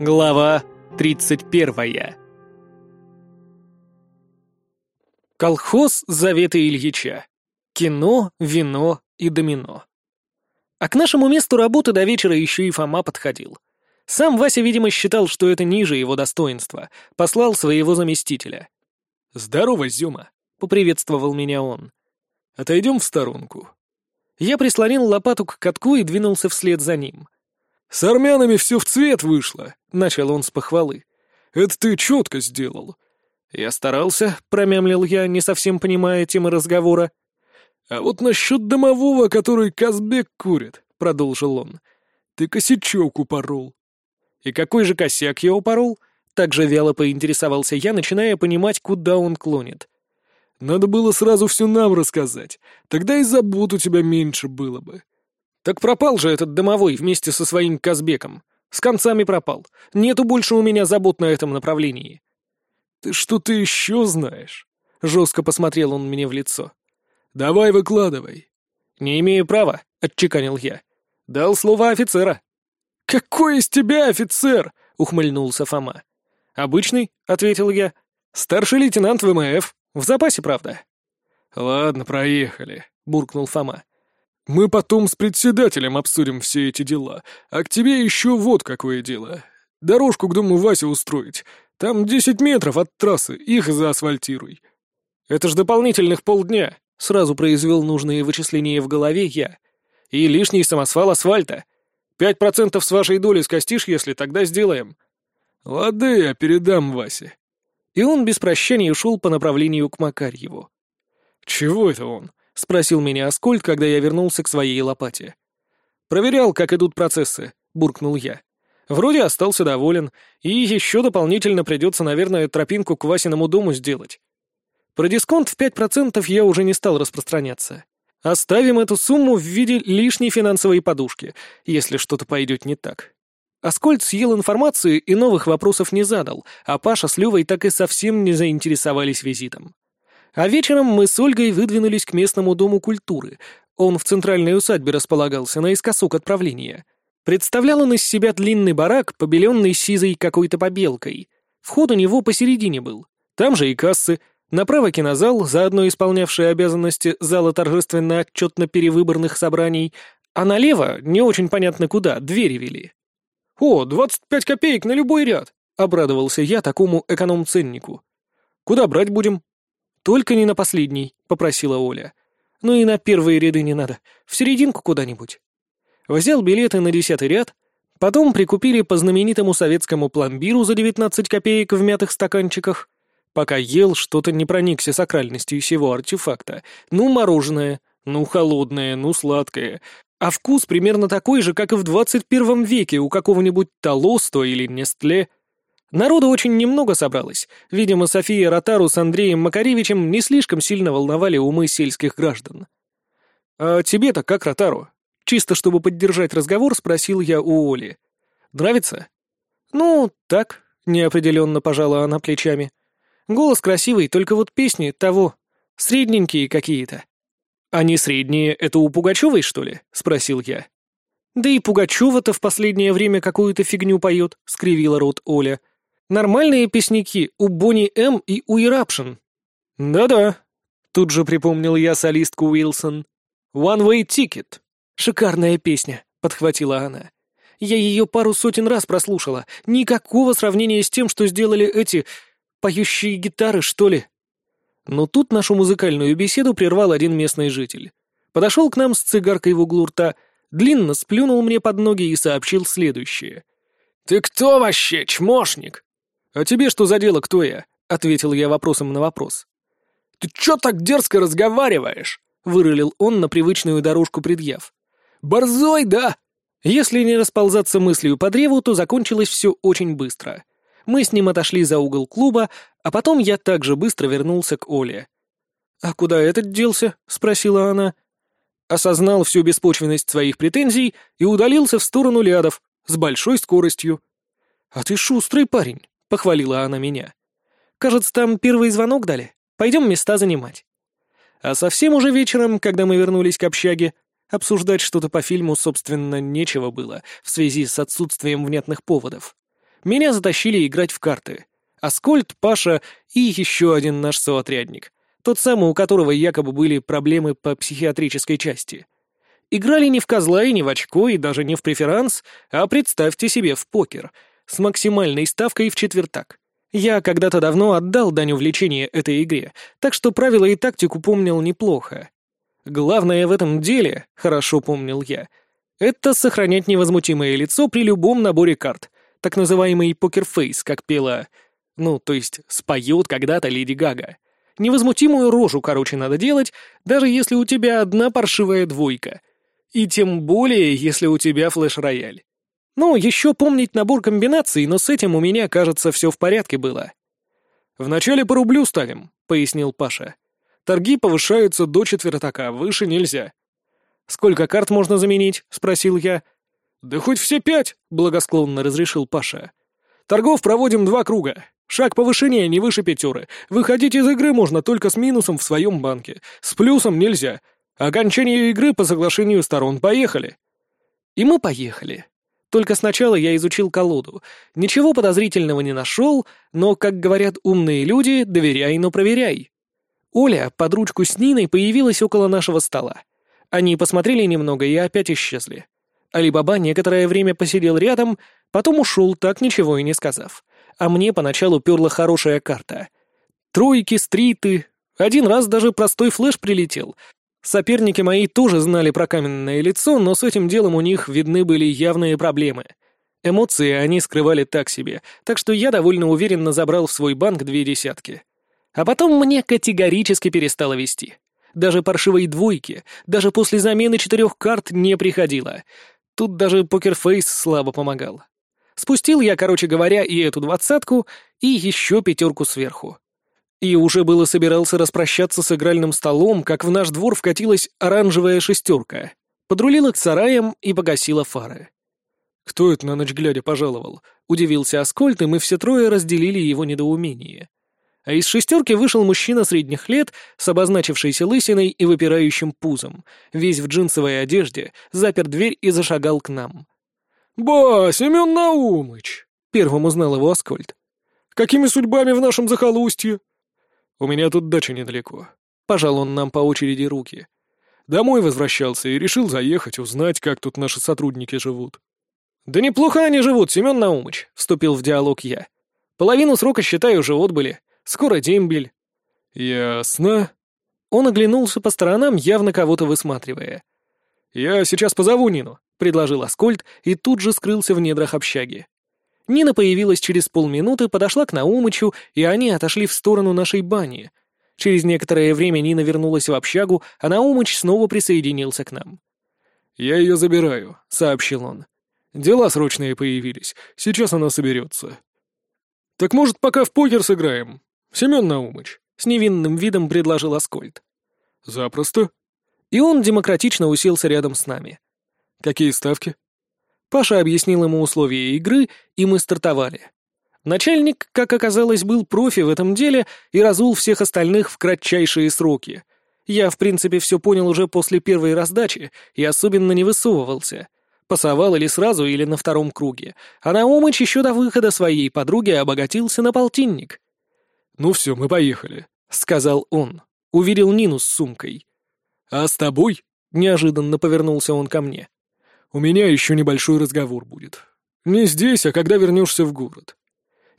Глава 31. Колхоз Завета Ильича. Кино, вино и домино. А к нашему месту работы до вечера еще и Фома подходил. Сам Вася, видимо, считал, что это ниже его достоинства, послал своего заместителя. «Здорово, Зюма!» — поприветствовал меня он. «Отойдем в сторонку». Я прислонил лопату к катку и двинулся вслед за ним — «С армянами все в цвет вышло», — начал он с похвалы. «Это ты четко сделал». «Я старался», — промямлил я, не совсем понимая темы разговора. «А вот насчет домового, который Казбек курит», — продолжил он. «Ты косячок упорол». «И какой же косяк я упорол?» Так же вяло поинтересовался я, начиная понимать, куда он клонит. «Надо было сразу все нам рассказать, тогда и забот у тебя меньше было бы». Так пропал же этот домовой вместе со своим Казбеком. С концами пропал. Нету больше у меня забот на этом направлении. Ты что-то еще знаешь? Жестко посмотрел он мне в лицо. Давай выкладывай. Не имею права, отчеканил я. Дал слово офицера. Какой из тебя офицер? ухмыльнулся Фома. Обычный, ответил я. Старший лейтенант ВМФ. В запасе, правда. Ладно, проехали, буркнул Фома. Мы потом с председателем обсудим все эти дела, а к тебе еще вот какое дело. Дорожку к дому Васи устроить. Там десять метров от трассы, их заасфальтируй». «Это ж дополнительных полдня», — сразу произвел нужные вычисления в голове я. «И лишний самосвал асфальта. Пять процентов с вашей доли скостишь, если тогда сделаем». «Лады, я передам Васе». И он без прощания ушел по направлению к Макарьеву. «Чего это он?» — спросил меня Аскольд, когда я вернулся к своей лопате. «Проверял, как идут процессы», — буркнул я. «Вроде остался доволен, и еще дополнительно придется, наверное, тропинку к Васиному дому сделать. Про дисконт в 5% я уже не стал распространяться. Оставим эту сумму в виде лишней финансовой подушки, если что-то пойдет не так». Аскольд съел информацию и новых вопросов не задал, а Паша с Левой так и совсем не заинтересовались визитом. А вечером мы с Ольгой выдвинулись к местному дому культуры. Он в центральной усадьбе располагался, наискосок отправления. Представлял он из себя длинный барак, побеленный сизой какой-то побелкой. Вход у него посередине был. Там же и кассы. Направо кинозал, заодно исполнявший обязанности зала торжественно-отчетно-перевыборных собраний, а налево, не очень понятно куда, двери вели. «О, двадцать пять копеек на любой ряд!» — обрадовался я такому эконом-ценнику. «Куда брать будем?» «Только не на последний», — попросила Оля. «Ну и на первые ряды не надо. В серединку куда-нибудь». Взял билеты на десятый ряд, потом прикупили по знаменитому советскому пломбиру за 19 копеек в мятых стаканчиках. Пока ел, что-то не проникся сакральностью всего артефакта. Ну, мороженое, ну, холодное, ну, сладкое. А вкус примерно такой же, как и в 21 веке у какого-нибудь Толосто или Нестле — Народу очень немного собралось. Видимо, София Ротару с Андреем Макаревичем не слишком сильно волновали умы сельских граждан. «А тебе-то как Ротару?» Чисто чтобы поддержать разговор, спросил я у Оли. «Нравится?» «Ну, так», — неопределенно пожала она плечами. «Голос красивый, только вот песни того, средненькие какие-то». «Они средние, это у Пугачевой, что ли?» — спросил я. «Да и Пугачева-то в последнее время какую-то фигню поет», — скривила рот Оля. Нормальные песняки у Бонни М и у Ирапшин. Да-да, тут же припомнил я солистку Уилсон. One Way Ticket. Шикарная песня, подхватила она. Я ее пару сотен раз прослушала. Никакого сравнения с тем, что сделали эти... поющие гитары, что ли. Но тут нашу музыкальную беседу прервал один местный житель. Подошел к нам с цигаркой в углу рта, длинно сплюнул мне под ноги и сообщил следующее. «Ты кто вообще, чмошник?» «А тебе что за дело, кто я?» — ответил я вопросом на вопрос. «Ты чё так дерзко разговариваешь?» — вырылил он на привычную дорожку предъяв. «Борзой, да?» Если не расползаться мыслью по древу, то закончилось все очень быстро. Мы с ним отошли за угол клуба, а потом я также быстро вернулся к Оле. «А куда этот делся?» — спросила она. Осознал всю беспочвенность своих претензий и удалился в сторону лядов с большой скоростью. «А ты шустрый парень», похвалила она меня. «Кажется, там первый звонок дали. Пойдем места занимать». А совсем уже вечером, когда мы вернулись к общаге, обсуждать что-то по фильму, собственно, нечего было в связи с отсутствием внятных поводов. Меня затащили играть в карты. Аскольд, Паша и еще один наш соотрядник. Тот самый, у которого якобы были проблемы по психиатрической части. Играли не в козла и не в очко, и даже не в преферанс, а представьте себе в покер, с максимальной ставкой в четвертак. Я когда-то давно отдал дань увлечения этой игре, так что правила и тактику помнил неплохо. Главное в этом деле, хорошо помнил я, это сохранять невозмутимое лицо при любом наборе карт, так называемый покерфейс, как пела... Ну, то есть споет когда-то Леди Гага. Невозмутимую рожу, короче, надо делать, даже если у тебя одна паршивая двойка. И тем более, если у тебя флеш-рояль. Ну, еще помнить набор комбинаций, но с этим у меня, кажется, все в порядке было. «Вначале по рублю ставим», — пояснил Паша. «Торги повышаются до четвертака, выше нельзя». «Сколько карт можно заменить?» — спросил я. «Да хоть все пять», — благосклонно разрешил Паша. «Торгов проводим два круга. Шаг повышения не выше пятеры. Выходить из игры можно только с минусом в своем банке. С плюсом нельзя. Окончание игры по соглашению сторон. Поехали. И мы поехали. Только сначала я изучил колоду. Ничего подозрительного не нашел, но, как говорят умные люди, доверяй, но проверяй. Оля под ручку с Ниной появилась около нашего стола. Они посмотрели немного и опять исчезли. Алибаба некоторое время посидел рядом, потом ушел, так ничего и не сказав а мне поначалу перла хорошая карта. Тройки, стриты. Один раз даже простой флеш прилетел. Соперники мои тоже знали про каменное лицо, но с этим делом у них видны были явные проблемы. Эмоции они скрывали так себе, так что я довольно уверенно забрал в свой банк две десятки. А потом мне категорически перестало вести. Даже паршивой двойки, даже после замены четырех карт не приходило. Тут даже покерфейс слабо помогал. Спустил я, короче говоря, и эту двадцатку, и еще пятерку сверху. И уже было собирался распрощаться с игральным столом, как в наш двор вкатилась оранжевая шестерка. Подрулила к сараям и погасила фары. «Кто это на ночь глядя пожаловал?» — удивился Аскольд, и мы все трое разделили его недоумение. А из шестерки вышел мужчина средних лет с обозначившейся лысиной и выпирающим пузом, весь в джинсовой одежде, запер дверь и зашагал к нам. «Ба, Семен Наумыч!» — первым узнал его Аскольд. «Какими судьбами в нашем захолустье?» «У меня тут дача недалеко». Пожал он нам по очереди руки. Домой возвращался и решил заехать, узнать, как тут наши сотрудники живут. «Да неплохо они живут, Семен Наумыч», — вступил в диалог я. «Половину срока, считаю, уже отбыли. Скоро дембель». «Ясно». Он оглянулся по сторонам, явно кого-то высматривая. «Я сейчас позову Нину предложил Аскольд и тут же скрылся в недрах общаги. Нина появилась через полминуты, подошла к Наумычу, и они отошли в сторону нашей бани. Через некоторое время Нина вернулась в общагу, а Наумыч снова присоединился к нам. «Я ее забираю», — сообщил он. «Дела срочные появились. Сейчас она соберется». «Так, может, пока в покер сыграем? Семен Наумыч?» — с невинным видом предложил Аскольд. «Запросто». И он демократично уселся рядом с нами. «Какие ставки?» Паша объяснил ему условия игры, и мы стартовали. Начальник, как оказалось, был профи в этом деле и разул всех остальных в кратчайшие сроки. Я, в принципе, все понял уже после первой раздачи и особенно не высовывался. Пасовал или сразу, или на втором круге. А Наумыч еще до выхода своей подруги обогатился на полтинник. «Ну все, мы поехали», — сказал он. Уверил Нину с сумкой. «А с тобой?» — неожиданно повернулся он ко мне. У меня еще небольшой разговор будет. Не здесь, а когда вернешься в город».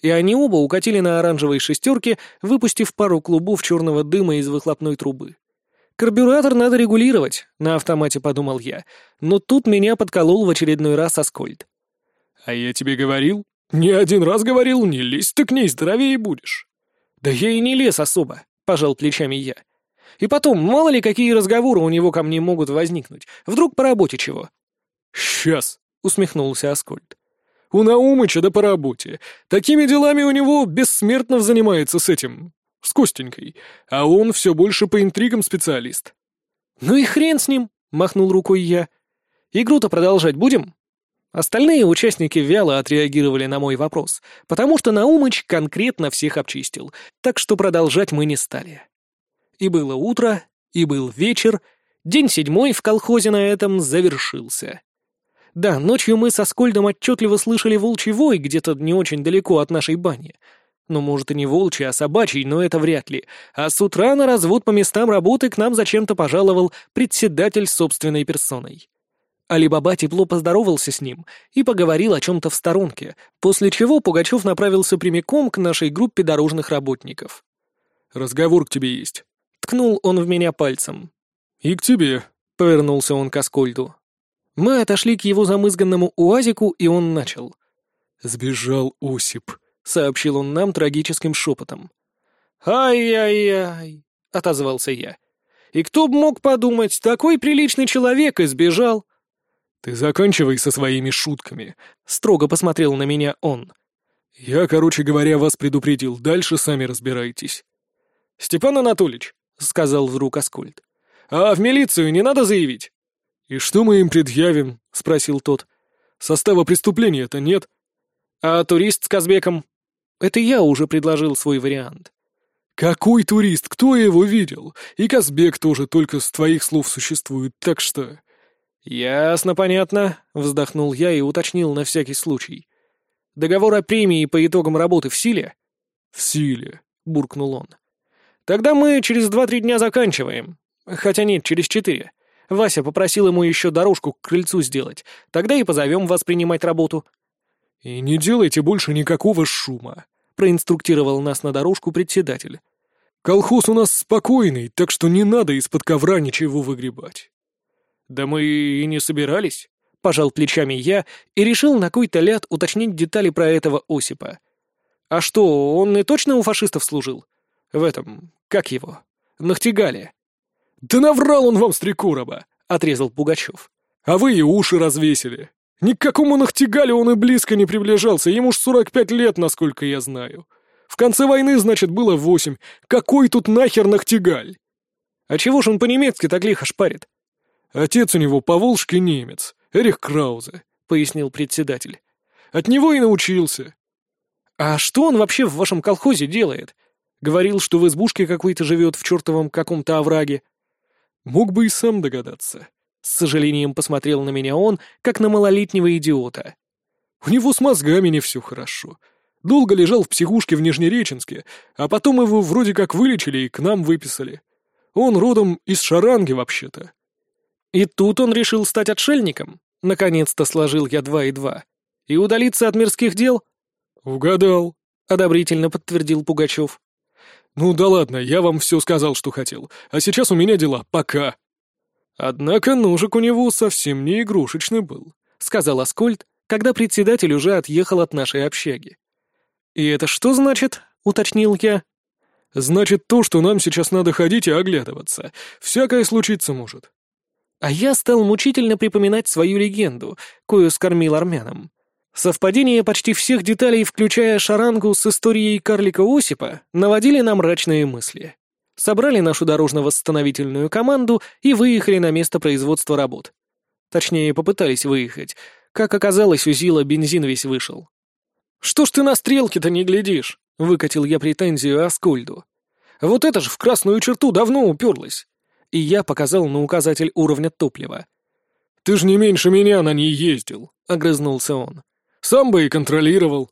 И они оба укатили на оранжевой шестерке, выпустив пару клубов черного дыма из выхлопной трубы. «Карбюратор надо регулировать», — на автомате подумал я, но тут меня подколол в очередной раз Аскольд. «А я тебе говорил? Не один раз говорил, не лезь ты к ней, здоровее будешь». «Да я и не лез особо», — пожал плечами я. «И потом, мало ли какие разговоры у него ко мне могут возникнуть. Вдруг по работе чего?» «Сейчас», — усмехнулся Аскольд. «У Наумыча да по работе. Такими делами у него Бессмертнов занимается с этим, с Костенькой, а он все больше по интригам специалист». «Ну и хрен с ним», — махнул рукой я. «Игру-то продолжать будем?» Остальные участники вяло отреагировали на мой вопрос, потому что Наумыч конкретно всех обчистил, так что продолжать мы не стали. И было утро, и был вечер, день седьмой в колхозе на этом завершился. Да, ночью мы со Скольдом отчетливо слышали волчий вой где-то не очень далеко от нашей бани. Ну, может, и не волчий, а собачий, но это вряд ли. А с утра на развод по местам работы к нам зачем-то пожаловал председатель собственной персоной. Алибаба тепло поздоровался с ним и поговорил о чем-то в сторонке, после чего Пугачев направился прямиком к нашей группе дорожных работников. «Разговор к тебе есть», — ткнул он в меня пальцем. «И к тебе», — повернулся он к Аскольду. Мы отошли к его замызганному уазику, и он начал. «Сбежал Осип», — сообщил он нам трагическим шепотом. «Ай-яй-яй», — отозвался я. «И кто б мог подумать, такой приличный человек избежал». «Ты заканчивай со своими шутками», — строго посмотрел на меня он. «Я, короче говоря, вас предупредил, дальше сами разбирайтесь». «Степан Анатольевич», — сказал вдруг Аскольд, — «а в милицию не надо заявить?» «И что мы им предъявим?» — спросил тот. «Состава преступления-то нет». «А турист с Казбеком?» Это я уже предложил свой вариант. «Какой турист? Кто его видел? И Казбек тоже только с твоих слов существует, так что...» «Ясно, понятно», — вздохнул я и уточнил на всякий случай. «Договор о премии по итогам работы в силе?» «В силе», — буркнул он. «Тогда мы через два-три дня заканчиваем. Хотя нет, через четыре. Вася попросил ему еще дорожку к крыльцу сделать. Тогда и позовем вас принимать работу». «И не делайте больше никакого шума», — проинструктировал нас на дорожку председатель. «Колхоз у нас спокойный, так что не надо из-под ковра ничего выгребать». «Да мы и не собирались», — пожал плечами я и решил на кой-то ляд уточнить детали про этого Осипа. «А что, он и точно у фашистов служил? В этом, как его, Нахтигале?» «Да наврал он вам, Стрекороба!» — отрезал Пугачев. «А вы и уши развесили. Ни к какому Нахтигале он и близко не приближался, ему ж сорок пять лет, насколько я знаю. В конце войны, значит, было восемь. Какой тут нахер Нахтигаль?» «А чего ж он по-немецки так лихо шпарит?» «Отец у него поволжский немец, Эрих Краузе», — пояснил председатель. «От него и научился». «А что он вообще в вашем колхозе делает? Говорил, что в избушке какой-то живет в чертовом каком-то овраге». «Мог бы и сам догадаться». С сожалением посмотрел на меня он, как на малолетнего идиота. «У него с мозгами не все хорошо. Долго лежал в психушке в Нижнереченске, а потом его вроде как вылечили и к нам выписали. Он родом из Шаранги вообще-то». И тут он решил стать отшельником. Наконец-то сложил я два и два. И удалиться от мирских дел? Угадал, одобрительно подтвердил Пугачев. Ну да ладно, я вам все сказал, что хотел. А сейчас у меня дела. Пока. Однако ножик у него совсем не игрушечный был, сказал Аскольд, когда председатель уже отъехал от нашей общаги. «И это что значит?» — уточнил я. «Значит то, что нам сейчас надо ходить и оглядываться. Всякое случиться может. А я стал мучительно припоминать свою легенду, кою скормил армянам. Совпадение почти всех деталей, включая шарангу с историей карлика Осипа, наводили на мрачные мысли. Собрали нашу дорожно-восстановительную команду и выехали на место производства работ. Точнее, попытались выехать. Как оказалось, у Зила бензин весь вышел. «Что ж ты на стрелки-то не глядишь?» — выкатил я претензию Аскольду. «Вот это же в красную черту давно уперлось и я показал на указатель уровня топлива. «Ты ж не меньше меня на ней ездил», — огрызнулся он. «Сам бы и контролировал».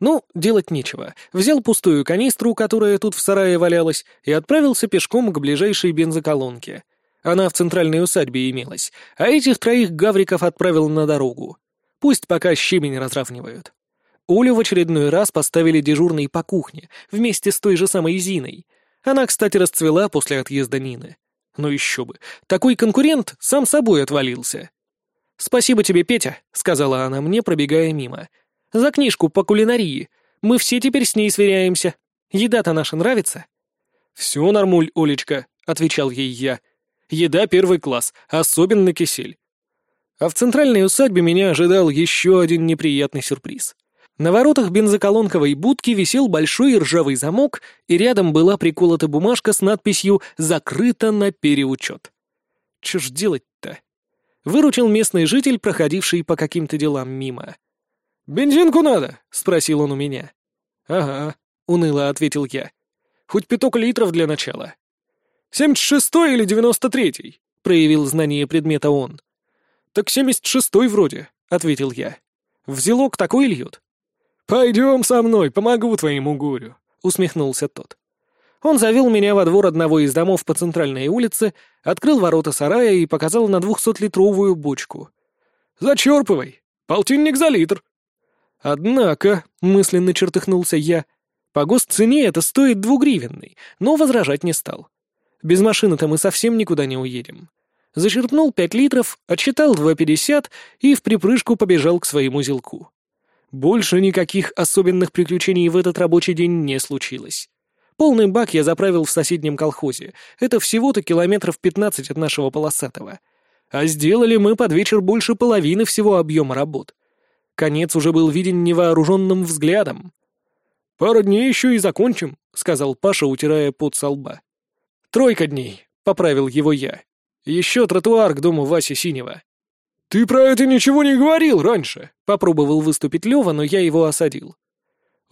Ну, делать нечего. Взял пустую канистру, которая тут в сарае валялась, и отправился пешком к ближайшей бензоколонке. Она в центральной усадьбе имелась, а этих троих гавриков отправил на дорогу. Пусть пока щебень разравнивают. Олю в очередной раз поставили дежурной по кухне, вместе с той же самой Зиной. Она, кстати, расцвела после отъезда Нины. Ну еще бы. Такой конкурент сам собой отвалился. «Спасибо тебе, Петя», — сказала она мне, пробегая мимо. «За книжку по кулинарии. Мы все теперь с ней сверяемся. Еда-то наша нравится?» «Все нормуль, Олечка», — отвечал ей я. «Еда первый класс, особенно кисель». А в центральной усадьбе меня ожидал еще один неприятный сюрприз. На воротах бензоколонковой будки висел большой ржавый замок, и рядом была приколота бумажка с надписью «Закрыто на переучет». Че ж делать-то? Выручил местный житель, проходивший по каким-то делам мимо. «Бензинку надо?» — спросил он у меня. «Ага», — уныло ответил я. «Хоть пяток литров для начала». «Семьдесят шестой или девяносто третий?» — проявил знание предмета он. «Так семьдесят шестой вроде», — ответил я. «В зелок такой льют». «Пойдем со мной, помогу твоему горю», — усмехнулся тот. Он завел меня во двор одного из домов по центральной улице, открыл ворота сарая и показал на двухсотлитровую бочку. «Зачерпывай! Полтинник за литр!» «Однако», — мысленно чертыхнулся я, — «по госцене это стоит двугривенный, но возражать не стал. Без машины-то мы совсем никуда не уедем». Зачерпнул пять литров, отсчитал два пятьдесят и в припрыжку побежал к своему зелку. Больше никаких особенных приключений в этот рабочий день не случилось. Полный бак я заправил в соседнем колхозе. Это всего-то километров пятнадцать от нашего полосатого. А сделали мы под вечер больше половины всего объема работ. Конец уже был виден невооруженным взглядом. «Пару дней еще и закончим», — сказал Паша, утирая пот со лба. «Тройка дней», — поправил его я. «Еще тротуар к дому Васи Синего». «Ты про это ничего не говорил раньше», — попробовал выступить Лева, но я его осадил.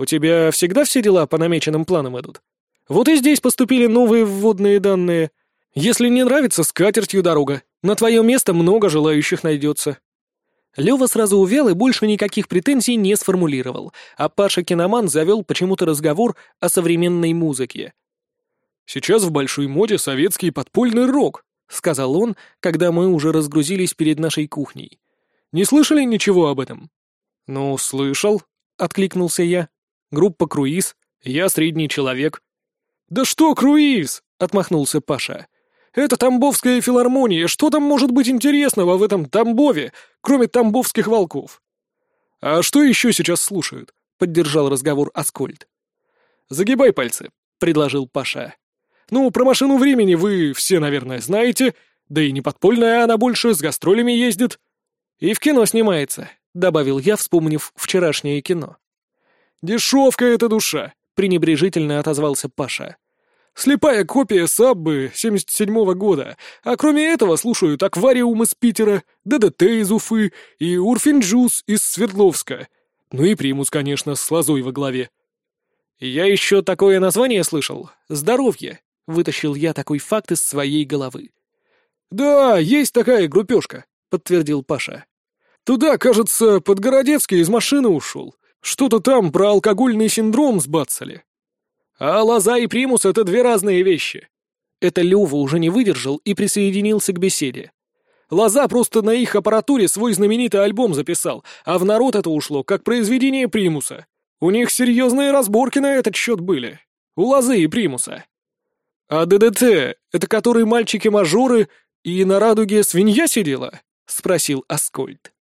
«У тебя всегда все дела по намеченным планам идут? Вот и здесь поступили новые вводные данные. Если не нравится, с катертью дорога. На твое место много желающих найдется. Лёва сразу увял и больше никаких претензий не сформулировал, а Паша Киноман завел почему-то разговор о современной музыке. «Сейчас в большой моде советский подпольный рок», — сказал он, когда мы уже разгрузились перед нашей кухней. «Не слышали ничего об этом?» «Ну, слышал», — откликнулся я. «Группа «Круиз», я средний человек». «Да что круиз?» — отмахнулся Паша. Это Тамбовская филармония. Что там может быть интересного в этом Тамбове, кроме тамбовских волков? А что еще сейчас слушают? Поддержал разговор Аскольд. Загибай пальцы, предложил Паша. Ну, про машину времени вы все, наверное, знаете. Да и не подпольная она больше, с гастролями ездит. И в кино снимается, добавил я, вспомнив вчерашнее кино. Дешевка эта душа, пренебрежительно отозвался Паша. Слепая копия Саббы 77-го года, а кроме этого слушают Аквариум из Питера, ДДТ из Уфы и Урфинджус из Свердловска. Ну и Примус, конечно, с лозой во главе. «Я еще такое название слышал. Здоровье», — вытащил я такой факт из своей головы. «Да, есть такая группешка», — подтвердил Паша. «Туда, кажется, Подгородецкий из машины ушел. Что-то там про алкогольный синдром сбацали. А лоза и примус — это две разные вещи. Это Лёва уже не выдержал и присоединился к беседе. Лоза просто на их аппаратуре свой знаменитый альбом записал, а в народ это ушло, как произведение примуса. У них серьезные разборки на этот счет были. У лозы и примуса. А ДДТ — это который мальчики-мажоры и на радуге свинья сидела? — спросил Аскольд.